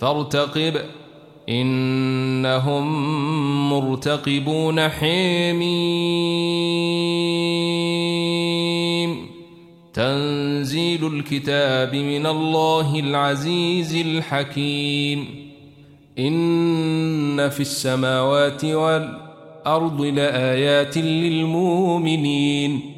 فارتقب. إنهم مرتقبون حميم. تنزيل الكتاب من الله العزيز الحكيم. إن في السماوات والأرض لآيات للمؤمنين.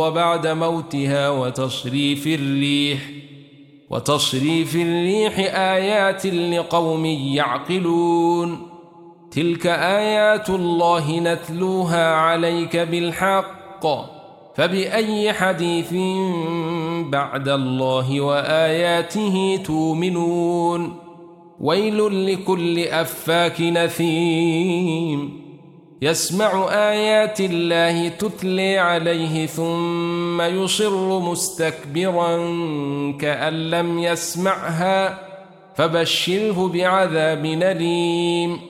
بعد موتها وتصريف الريح وتصريف الريح آيات لقوم يعقلون. تلك آيات الله نتلوها عليك بالحق فبأي حديث بعد الله وآياته تؤمنون؟ ويل لكل أفاك نثيم. يسمع آيات الله تتلي عليه ثم يصر مستكبرا كأن لم يسمعها فبشره بعذاب نليم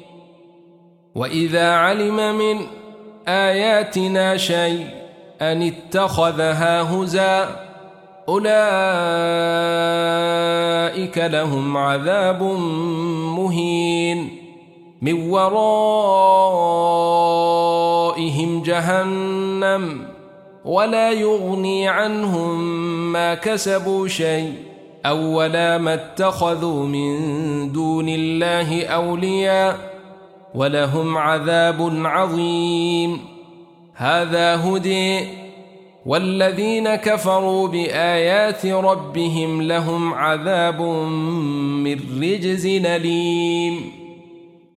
وإذا علم من آياتنا شيء أن اتخذها هزا أولئك لهم عذاب مهين. من ورائهم جهنم ولا يغني عنهم ما كسبوا شيء أو ولا ما اتخذوا من دون الله أولياء ولهم عذاب عظيم. هذا هدي. والذين كفروا بآيات ربهم لهم عذاب من رجز نليم.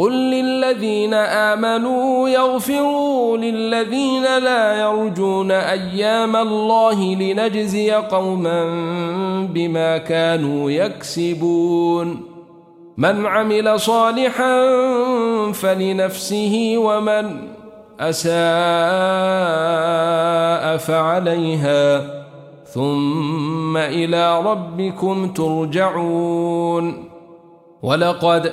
قل للذين آمنوا يغفروا للذين لا يرجون أيام الله لنجزي قوما بما كانوا يكسبون من عمل صالحا فلنفسه ومن أساء فعليها ثم إلى ربكم ترجعون ولقد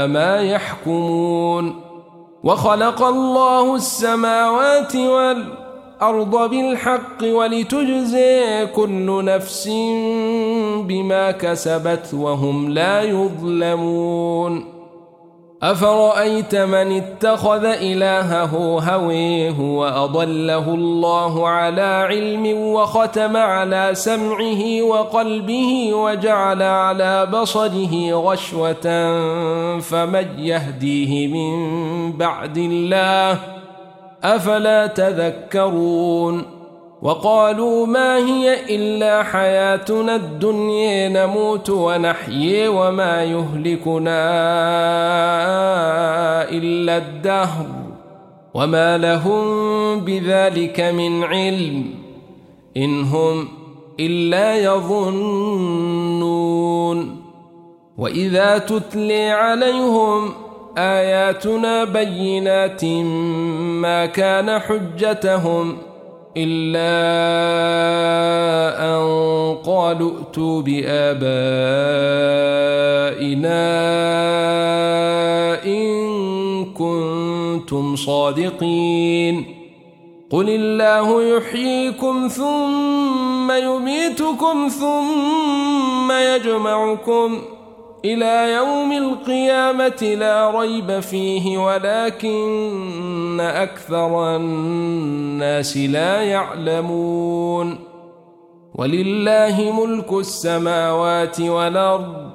ساء ما يحكمون وخلق الله السماوات والأرض بالحق ولتجزي كل نفس بما كسبت وهم لا يظلمون أفرأيت من اتخذ إلهه هويه وأضله الله على علم وختم على سمعه وقلبه وجعل على بصره غشوة فمن يهديه من بعد الله أفلا تذكرون وقالوا ما هي إلا حياتنا الدنيا نموت ونحيي وما يهلكنا إلا الدهر وما لهم بذلك من علم إن هم إلا يظنون. وإذا تتلي عليهم آياتنا بينات ما كان حجتهم ۖ إلا أن قالوا ائتوا بآبائنا إن كنتم صادقين. قل الله يحييكم ثم يميتكم ثم يجمعكم إلى يوم القيامة لا ريب فيه ولكن أكثر الناس لا يعلمون. ولله ملك السماوات والأرض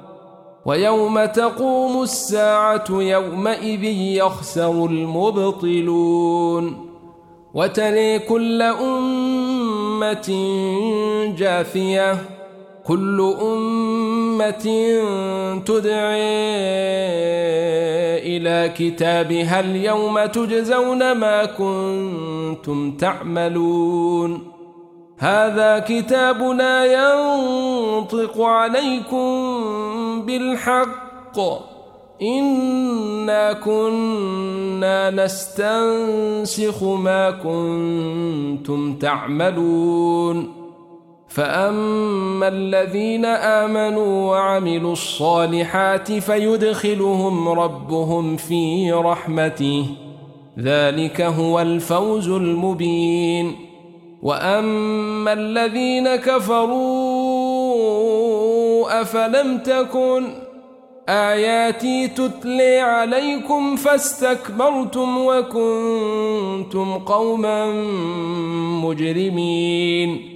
ويوم تقوم الساعة يومئذ يخسر المبطلون. وتلي كل أمة جاثية كل أمة تدعي إلى كتابها اليوم تجزون ما كنتم تعملون. هذا كتابنا ينطق عليكم بالحق. إنا كنا نستنسخ ما كنتم تعملون. فأما الذين آمنوا وعملوا الصالحات فيدخلهم ربهم في رحمته ذلك هو الفوز المبين وأما الذين كفروا أفلم تكن آياتي تتلي عليكم فاستكبرتم وكنتم قوما مجرمين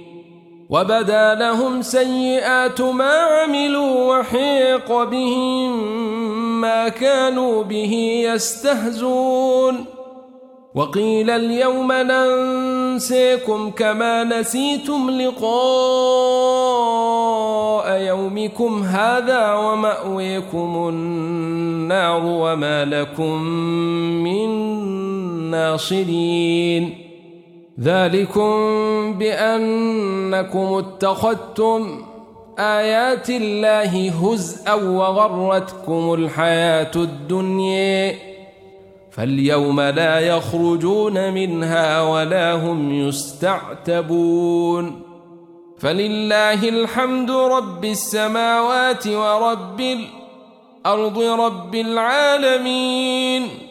وبدا لهم سيئات ما عملوا وحيق بهم ما كانوا به يستهزون وقيل اليوم ننسيكم كما نسيتم لقاء يومكم هذا ومأويكم النار وما لكم من ناصرين ذلكم بأنكم اتخذتم آيات الله هزءا وغرتكم الحياة الدنيا فاليوم لا يخرجون منها ولا هم يستعتبون فلله الحمد رب السماوات ورب الأرض رب العالمين